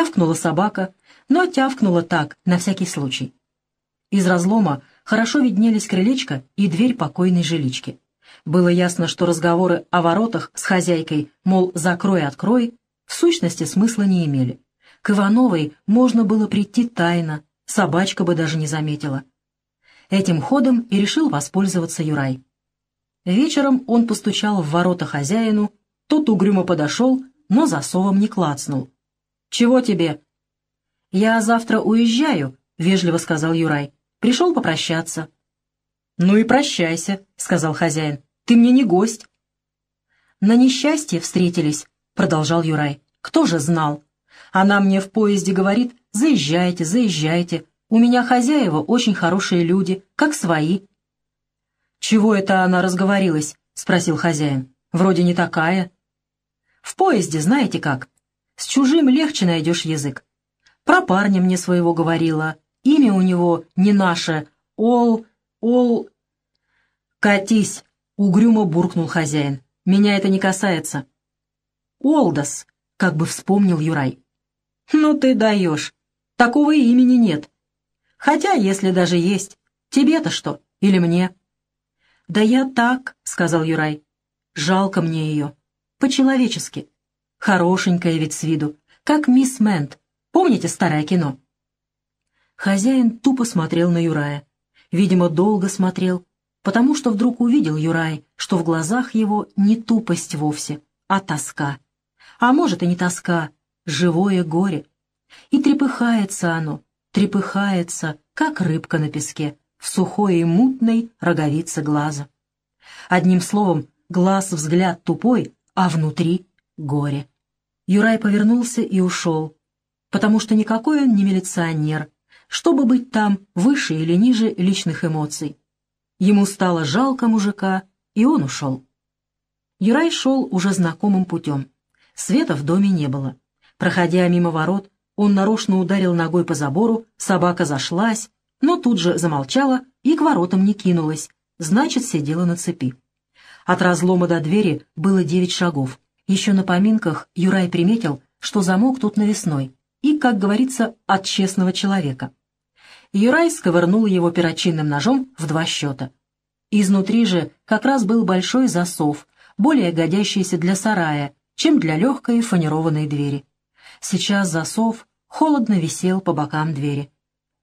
Тявкнула собака, но тявкнула так, на всякий случай. Из разлома хорошо виднелись крылечко и дверь покойной жилички. Было ясно, что разговоры о воротах с хозяйкой, мол, закрой-открой, в сущности смысла не имели. К Ивановой можно было прийти тайно, собачка бы даже не заметила. Этим ходом и решил воспользоваться Юрай. Вечером он постучал в ворота хозяину, тот угрюмо подошел, но засовом не клацнул. «Чего тебе?» «Я завтра уезжаю», — вежливо сказал Юрай. «Пришел попрощаться». «Ну и прощайся», — сказал хозяин. «Ты мне не гость». «На несчастье встретились», — продолжал Юрай. «Кто же знал? Она мне в поезде говорит, заезжайте, заезжайте. У меня хозяева очень хорошие люди, как свои». «Чего это она разговорилась?» — спросил хозяин. «Вроде не такая». «В поезде знаете как? С чужим легче найдешь язык. Про парня мне своего говорила. Имя у него не наше. Ол... Ол... «Катись!» — угрюмо буркнул хозяин. «Меня это не касается». «Олдос», — как бы вспомнил Юрай. «Ну ты даешь. Такого имени нет. Хотя, если даже есть, тебе-то что? Или мне?» «Да я так», — сказал Юрай. «Жалко мне ее. По-человечески. Хорошенькая ведь с виду, как мисс Мэнт. Помните старое кино?» Хозяин тупо смотрел на Юрая. Видимо, долго смотрел, потому что вдруг увидел Юрай, что в глазах его не тупость вовсе, а тоска. А может и не тоска, живое горе. И трепыхается оно, трепыхается, как рыбка на песке, в сухой и мутной роговице глаза. Одним словом, глаз взгляд тупой, а внутри — горе. Юрай повернулся и ушел, потому что никакой он не милиционер, чтобы быть там выше или ниже личных эмоций. Ему стало жалко мужика, и он ушел. Юрай шел уже знакомым путем. Света в доме не было. Проходя мимо ворот, он нарочно ударил ногой по забору, собака зашлась, но тут же замолчала и к воротам не кинулась, значит, сидела на цепи. От разлома до двери было девять шагов. Еще на поминках Юрай приметил, что замок тут навесной и, как говорится, от честного человека. Юрай сковырнул его перочинным ножом в два счета. Изнутри же как раз был большой засов, более годящийся для сарая, чем для легкой фанерованной двери. Сейчас засов холодно висел по бокам двери.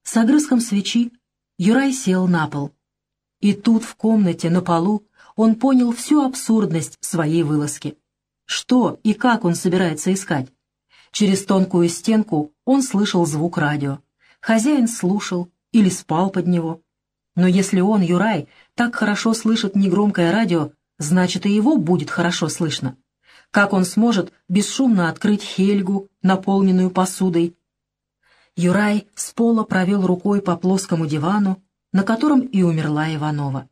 С огрызком свечи Юрай сел на пол. И тут в комнате на полу он понял всю абсурдность своей вылазки. Что и как он собирается искать? Через тонкую стенку он слышал звук радио. Хозяин слушал или спал под него. Но если он, Юрай, так хорошо слышит негромкое радио, значит и его будет хорошо слышно. Как он сможет бесшумно открыть Хельгу, наполненную посудой? Юрай с пола провел рукой по плоскому дивану, на котором и умерла Иванова.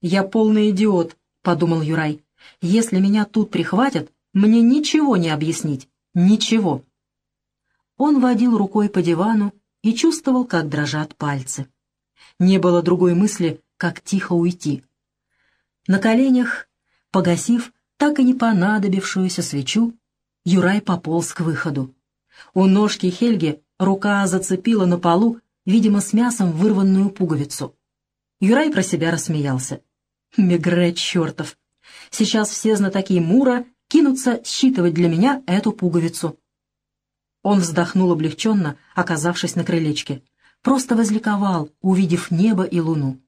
«Я полный идиот», — подумал Юрай. «Если меня тут прихватят, мне ничего не объяснить. Ничего». Он водил рукой по дивану, и чувствовал, как дрожат пальцы. Не было другой мысли, как тихо уйти. На коленях, погасив так и не понадобившуюся свечу, Юрай пополз к выходу. У ножки Хельги рука зацепила на полу, видимо, с мясом вырванную пуговицу. Юрай про себя рассмеялся. «Мегре чертов! Сейчас все знатоки Мура кинутся считывать для меня эту пуговицу. Он вздохнул облегченно, оказавшись на крылечке. Просто возликовал, увидев небо и луну.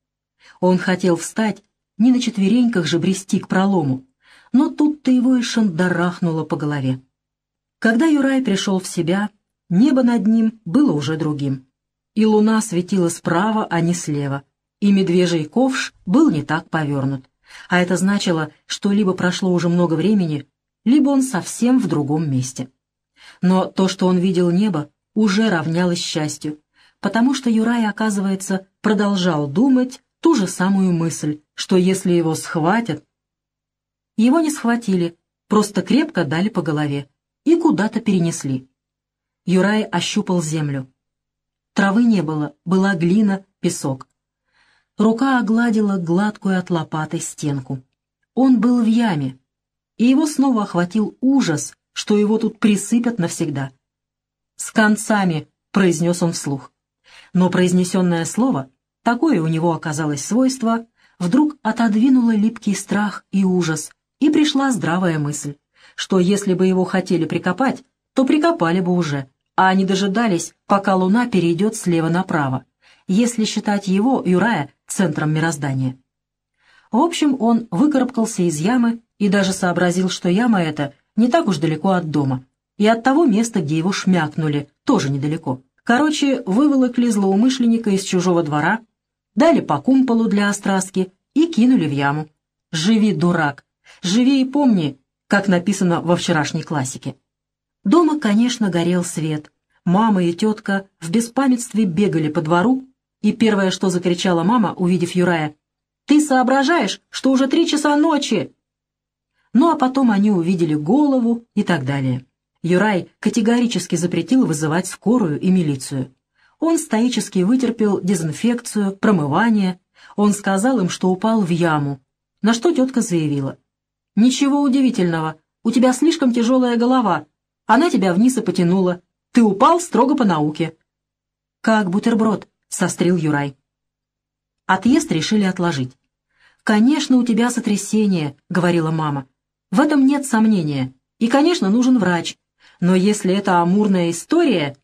Он хотел встать, не на четвереньках же брести к пролому, но тут-то его и шандарахнуло по голове. Когда Юрай пришел в себя, небо над ним было уже другим. И луна светила справа, а не слева, и медвежий ковш был не так повернут. А это значило, что либо прошло уже много времени, либо он совсем в другом месте. Но то, что он видел небо, уже равнялось счастью, потому что Юрай, оказывается, продолжал думать ту же самую мысль, что если его схватят... Его не схватили, просто крепко дали по голове и куда-то перенесли. Юрай ощупал землю. Травы не было, была глина, песок. Рука огладила гладкую от лопаты стенку. Он был в яме, и его снова охватил ужас что его тут присыпят навсегда. «С концами», — произнес он вслух. Но произнесенное слово, такое у него оказалось свойство, вдруг отодвинуло липкий страх и ужас, и пришла здравая мысль, что если бы его хотели прикопать, то прикопали бы уже, а не дожидались, пока луна перейдет слева направо, если считать его, Юрая, центром мироздания. В общем, он выкарабкался из ямы и даже сообразил, что яма эта не так уж далеко от дома, и от того места, где его шмякнули, тоже недалеко. Короче, выволокли злоумышленника из чужого двора, дали по кумполу для остраски и кинули в яму. «Живи, дурак! Живи и помни!» как написано во вчерашней классике. Дома, конечно, горел свет. Мама и тетка в беспамятстве бегали по двору, и первое, что закричала мама, увидев Юрая, «Ты соображаешь, что уже три часа ночи!» Ну а потом они увидели голову и так далее. Юрай категорически запретил вызывать скорую и милицию. Он стоически вытерпел дезинфекцию, промывание. Он сказал им, что упал в яму, на что тетка заявила. «Ничего удивительного, у тебя слишком тяжелая голова, она тебя вниз и потянула. Ты упал строго по науке». «Как бутерброд», — сострил Юрай. Отъезд решили отложить. «Конечно, у тебя сотрясение», — говорила мама. «В этом нет сомнения. И, конечно, нужен врач. Но если это амурная история...»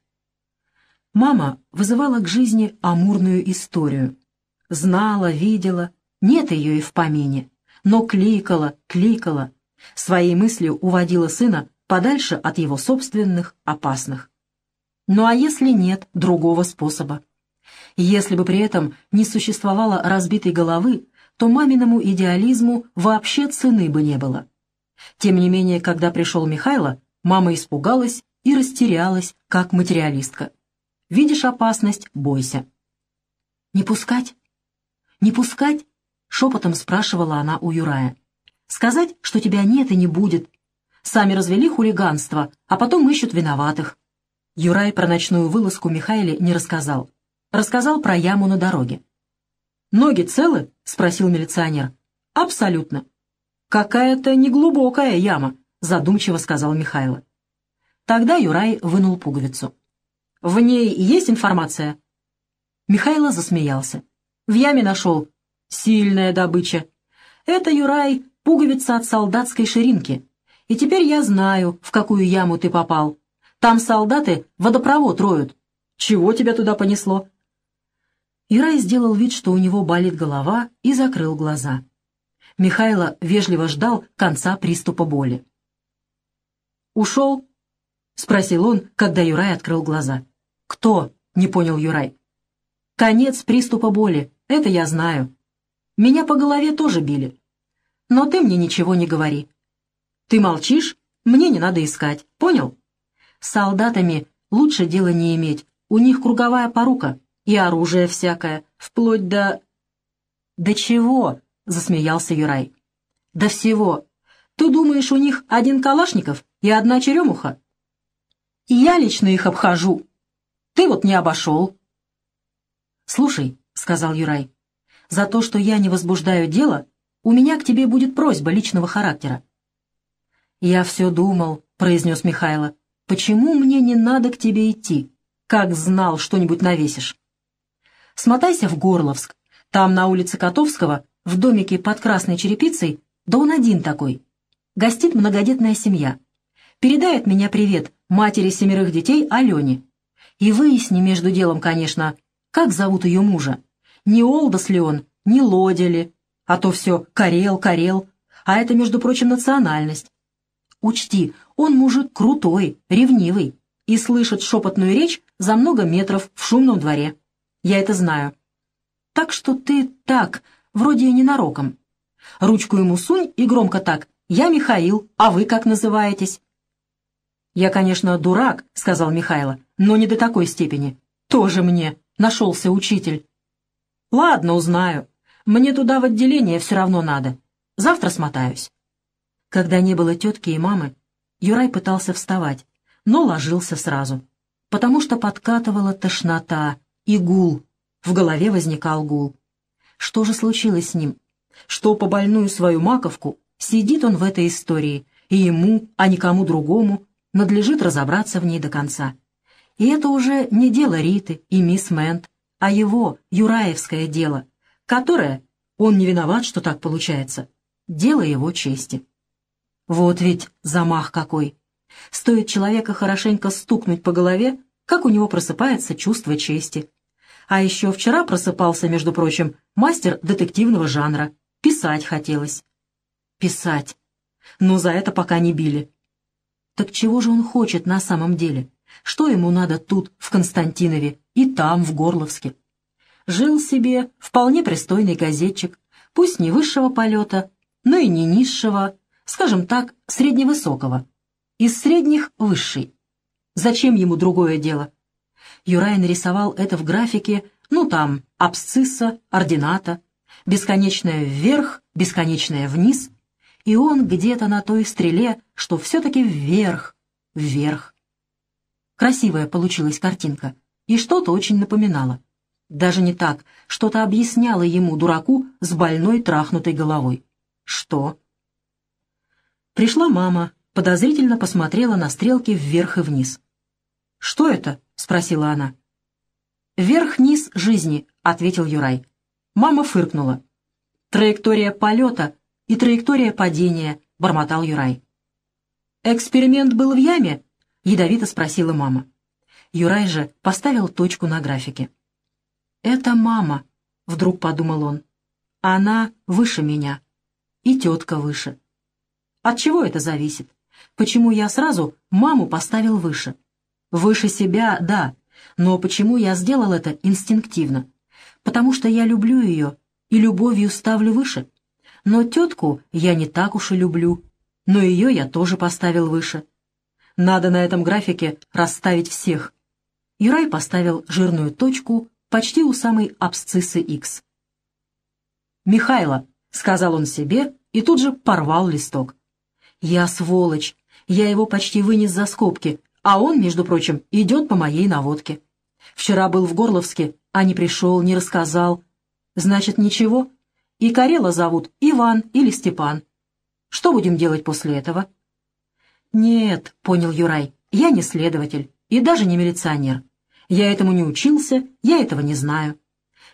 Мама вызывала к жизни амурную историю. Знала, видела, нет ее и в помине. Но кликала, кликала. Своей мыслью уводила сына подальше от его собственных опасных. Ну а если нет другого способа? Если бы при этом не существовало разбитой головы, то маминому идеализму вообще цены бы не было. Тем не менее, когда пришел Михайло, мама испугалась и растерялась, как материалистка. Видишь опасность — бойся. «Не пускать? Не пускать?» — шепотом спрашивала она у Юрая. «Сказать, что тебя нет и не будет. Сами развели хулиганство, а потом ищут виноватых». Юрай про ночную вылазку Михаиле не рассказал. Рассказал про яму на дороге. «Ноги целы?» — спросил милиционер. «Абсолютно». «Какая-то неглубокая яма», — задумчиво сказал Михайло. Тогда Юрай вынул пуговицу. «В ней есть информация?» Михайло засмеялся. «В яме нашел. Сильная добыча. Это, Юрай, пуговица от солдатской ширинки. И теперь я знаю, в какую яму ты попал. Там солдаты водопровод роют. Чего тебя туда понесло?» Ирай сделал вид, что у него болит голова, и закрыл глаза. Михайло вежливо ждал конца приступа боли. «Ушел?» — спросил он, когда Юрай открыл глаза. «Кто?» — не понял Юрай. «Конец приступа боли, это я знаю. Меня по голове тоже били. Но ты мне ничего не говори. Ты молчишь? Мне не надо искать, понял? С солдатами лучше дела не иметь, у них круговая порука» и оружие всякое, вплоть до...» «До чего?» — засмеялся Юрай. «До всего. Ты думаешь, у них один Калашников и одна черемуха?» «Я лично их обхожу. Ты вот не обошел». «Слушай», — сказал Юрай, — «за то, что я не возбуждаю дело, у меня к тебе будет просьба личного характера». «Я все думал», — произнес Михайло, — «почему мне не надо к тебе идти? Как знал, что-нибудь навесишь». Смотайся в Горловск. Там, на улице Котовского, в домике под красной черепицей, да он один такой. Гостит многодетная семья. Передай от меня привет матери семерых детей Алене. И выясни между делом, конечно, как зовут ее мужа. Не Олдос ли он, не Лодя ли, а то все Карел, Карел, а это, между прочим, национальность. Учти, он мужик крутой, ревнивый и слышит шепотную речь за много метров в шумном дворе. Я это знаю. Так что ты так, вроде и ненароком. Ручку ему сунь и громко так. Я Михаил, а вы как называетесь? Я, конечно, дурак, сказал Михайло, но не до такой степени. Тоже мне нашелся учитель. Ладно, узнаю. Мне туда в отделение все равно надо. Завтра смотаюсь. Когда не было тетки и мамы, Юрай пытался вставать, но ложился сразу, потому что подкатывала тошнота, и гул. В голове возникал гул. Что же случилось с ним? Что по больную свою маковку сидит он в этой истории, и ему, а никому другому, надлежит разобраться в ней до конца. И это уже не дело Риты и мисс Мэнт, а его, юраевское дело, которое, он не виноват, что так получается, дело его чести. Вот ведь замах какой! Стоит человека хорошенько стукнуть по голове, как у него просыпается чувство чести. А еще вчера просыпался, между прочим, мастер детективного жанра. Писать хотелось. Писать. Но за это пока не били. Так чего же он хочет на самом деле? Что ему надо тут, в Константинове, и там, в Горловске? Жил себе вполне пристойный газетчик, пусть не высшего полета, но и не низшего, скажем так, средневысокого. Из средних — высший. Зачем ему другое дело? Юрай нарисовал это в графике, ну там, абсцисса, ордината, бесконечное вверх, бесконечное вниз, и он где-то на той стреле, что все-таки вверх, вверх. Красивая получилась картинка, и что-то очень напоминало. Даже не так, что-то объясняло ему, дураку, с больной трахнутой головой. Что? Пришла мама, подозрительно посмотрела на стрелки вверх и вниз. «Что это?» — спросила она. «Вверх-низ жизни», — ответил Юрай. Мама фыркнула. «Траектория полета и траектория падения», — бормотал Юрай. «Эксперимент был в яме?» — ядовито спросила мама. Юрай же поставил точку на графике. «Это мама», — вдруг подумал он. «Она выше меня. И тетка выше. От чего это зависит? Почему я сразу маму поставил выше?» Выше себя, да, но почему я сделал это инстинктивно? Потому что я люблю ее и любовью ставлю выше. Но тетку я не так уж и люблю, но ее я тоже поставил выше. Надо на этом графике расставить всех. Юрай поставил жирную точку почти у самой абсциссы X. «Михайло», — сказал он себе и тут же порвал листок. «Я сволочь, я его почти вынес за скобки, а он, между прочим, идет по моей наводке. Вчера был в Горловске, а не пришел, не рассказал. Значит, ничего. И Карела зовут Иван или Степан. Что будем делать после этого? Нет, понял Юрай, я не следователь и даже не милиционер. Я этому не учился, я этого не знаю.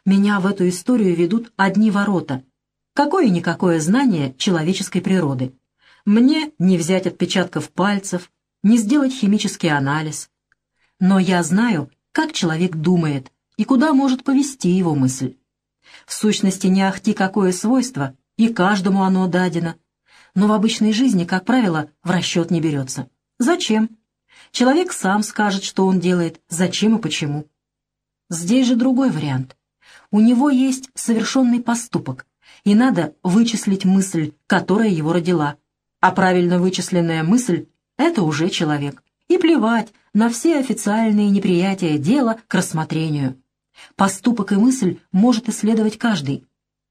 Меня в эту историю ведут одни ворота. Какое-никакое знание человеческой природы. Мне не взять отпечатков пальцев, не сделать химический анализ. Но я знаю, как человек думает и куда может повести его мысль. В сущности, не ахти какое свойство, и каждому оно дадено. Но в обычной жизни, как правило, в расчет не берется. Зачем? Человек сам скажет, что он делает, зачем и почему. Здесь же другой вариант. У него есть совершенный поступок, и надо вычислить мысль, которая его родила. А правильно вычисленная мысль это уже человек. И плевать на все официальные неприятия дела к рассмотрению. Поступок и мысль может исследовать каждый.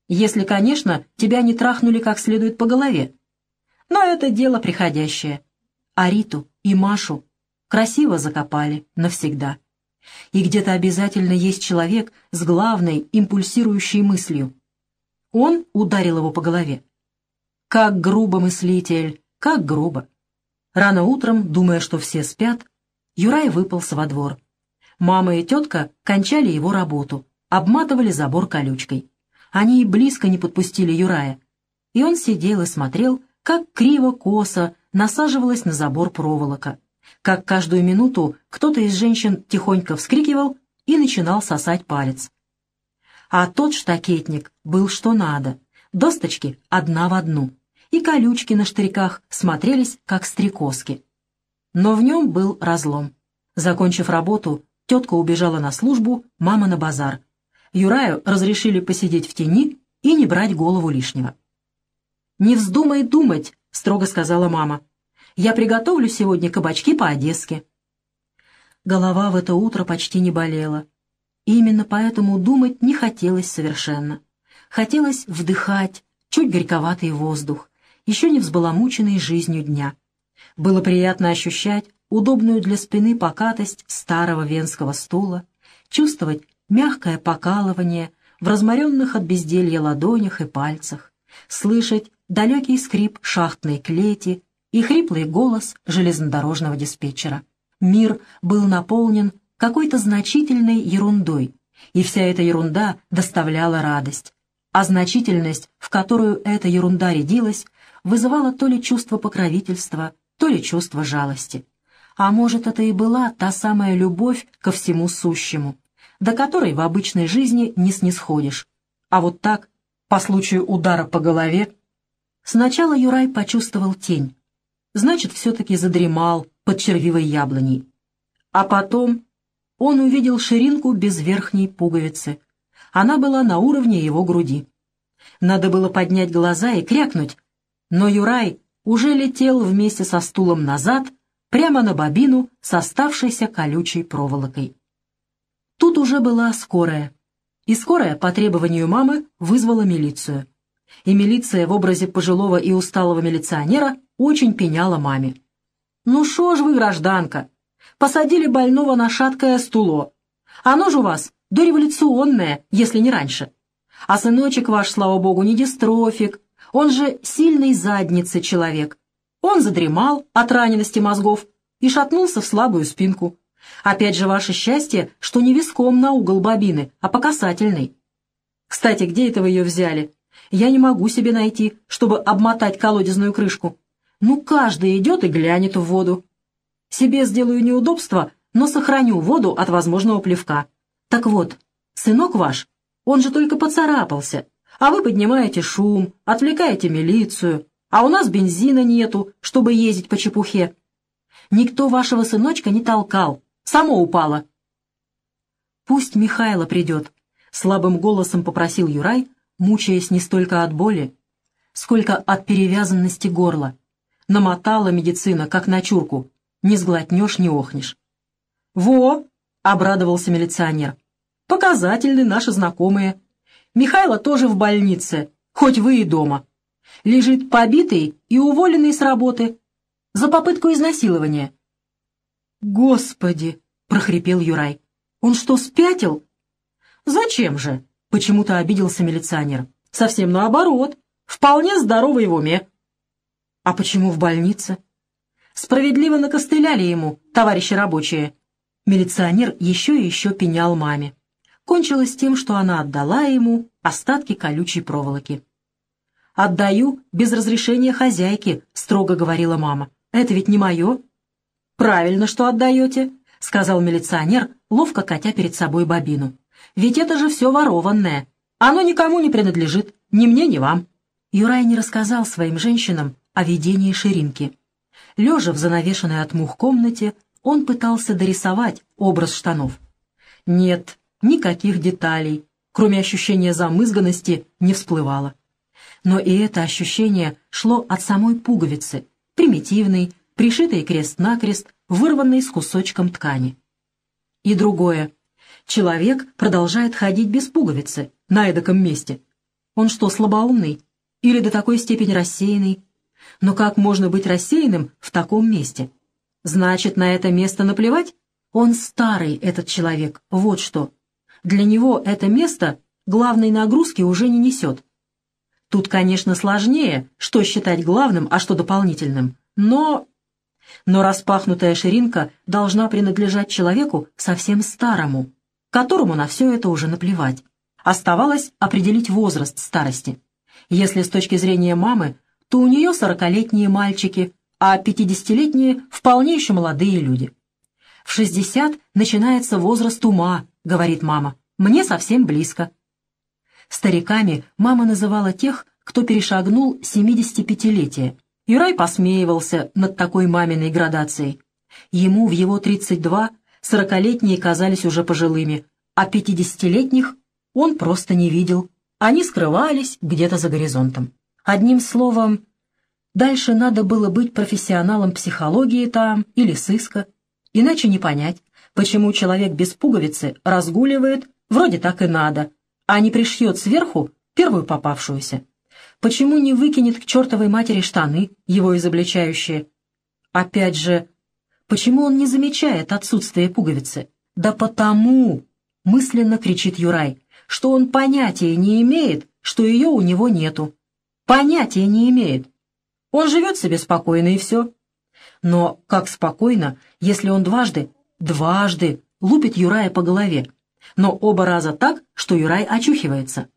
Если, конечно, тебя не трахнули как следует по голове. Но это дело приходящее. А Риту и Машу красиво закопали навсегда. И где-то обязательно есть человек с главной импульсирующей мыслью. Он ударил его по голове. Как грубо мыслитель, как грубо. Рано утром, думая, что все спят, Юрай выполз во двор. Мама и тетка кончали его работу, обматывали забор колючкой. Они и близко не подпустили Юрая. И он сидел и смотрел, как криво-косо насаживалась на забор проволока, как каждую минуту кто-то из женщин тихонько вскрикивал и начинал сосать палец. А тот штакетник был что надо, досточки одна в одну и колючки на штырьках смотрелись, как стрекозки. Но в нем был разлом. Закончив работу, тетка убежала на службу, мама на базар. Юраю разрешили посидеть в тени и не брать голову лишнего. «Не вздумай думать», — строго сказала мама. «Я приготовлю сегодня кабачки по-одесски». Голова в это утро почти не болела. Именно поэтому думать не хотелось совершенно. Хотелось вдыхать чуть горьковатый воздух, еще не взбаламученный жизнью дня. Было приятно ощущать удобную для спины покатость старого венского стула, чувствовать мягкое покалывание в разморенных от безделья ладонях и пальцах, слышать далекий скрип шахтной клети и хриплый голос железнодорожного диспетчера. Мир был наполнен какой-то значительной ерундой, и вся эта ерунда доставляла радость. А значительность, в которую эта ерунда рядилась, вызывала то ли чувство покровительства, то ли чувство жалости. А может, это и была та самая любовь ко всему сущему, до которой в обычной жизни не снисходишь. А вот так, по случаю удара по голове, сначала Юрай почувствовал тень. Значит, все-таки задремал под червивой яблоней. А потом он увидел ширинку без верхней пуговицы. Она была на уровне его груди. Надо было поднять глаза и крякнуть, но Юрай уже летел вместе со стулом назад, прямо на бобину с оставшейся колючей проволокой. Тут уже была скорая, и скорая по требованию мамы вызвала милицию. И милиция в образе пожилого и усталого милиционера очень пеняла маме. «Ну шо ж вы, гражданка, посадили больного на шаткое стуло. Оно же у вас дореволюционное, если не раньше. А сыночек ваш, слава богу, не дистрофик, он же сильный задницы человек. Он задремал от ранености мозгов и шатнулся в слабую спинку. Опять же ваше счастье, что не виском на угол бобины, а по касательной. Кстати, где это вы ее взяли? Я не могу себе найти, чтобы обмотать колодезную крышку. Ну, каждый идет и глянет в воду. Себе сделаю неудобства, но сохраню воду от возможного плевка. Так вот, сынок ваш, он же только поцарапался, а вы поднимаете шум, отвлекаете милицию, а у нас бензина нету, чтобы ездить по чепухе. Никто вашего сыночка не толкал, само упало. Пусть Михайло придет, — слабым голосом попросил Юрай, мучаясь не столько от боли, сколько от перевязанности горла. Намотала медицина, как на чурку, не сглотнешь, не охнешь. «Во!» — обрадовался милиционер. «Показательны наши знакомые. Михайло тоже в больнице, хоть вы и дома. Лежит побитый и уволенный с работы за попытку изнасилования». «Господи!» — прохрипел Юрай. «Он что, спятил?» «Зачем же?» — почему-то обиделся милиционер. «Совсем наоборот. Вполне здоровый в уме». «А почему в больнице?» Справедливо накостыляли ему, товарищи рабочие. Милиционер еще и еще пенял маме. Кончилось тем, что она отдала ему остатки колючей проволоки. «Отдаю без разрешения хозяйки», — строго говорила мама. «Это ведь не мое». «Правильно, что отдаете», — сказал милиционер, ловко катя перед собой бобину. «Ведь это же все ворованное. Оно никому не принадлежит, ни мне, ни вам». Юрай не рассказал своим женщинам о видении ширинки. Лежа в занавешенной от мух комнате, он пытался дорисовать образ штанов. Нет, никаких деталей, кроме ощущения замызганности, не всплывало. Но и это ощущение шло от самой пуговицы, примитивной, пришитой крест-накрест, вырванной с кусочком ткани. И другое. Человек продолжает ходить без пуговицы на эдаком месте. Он что, слабоумный? Или до такой степени рассеянный, но как можно быть рассеянным в таком месте? Значит, на это место наплевать? Он старый, этот человек, вот что. Для него это место главной нагрузки уже не несет. Тут, конечно, сложнее, что считать главным, а что дополнительным, но... Но распахнутая ширинка должна принадлежать человеку совсем старому, которому на все это уже наплевать. Оставалось определить возраст старости. Если с точки зрения мамы то у нее сорокалетние мальчики, а пятидесятилетние вполне еще молодые люди. В шестьдесят начинается возраст ума, говорит мама. Мне совсем близко. Стариками мама называла тех, кто перешагнул 75-летие. Юрай посмеивался над такой маминой градацией. Ему в его 32 сорокалетние казались уже пожилыми, а пятидесятилетних он просто не видел. Они скрывались где-то за горизонтом. Одним словом, дальше надо было быть профессионалом психологии там или сыска, иначе не понять, почему человек без пуговицы разгуливает, вроде так и надо, а не пришьет сверху первую попавшуюся. Почему не выкинет к чертовой матери штаны, его изобличающие? Опять же, почему он не замечает отсутствие пуговицы? Да потому, мысленно кричит Юрай, что он понятия не имеет, что ее у него нету. Понятия не имеет. Он живет себе спокойно и все. Но как спокойно, если он дважды, дважды лупит Юрая по голове, но оба раза так, что Юрай очухивается.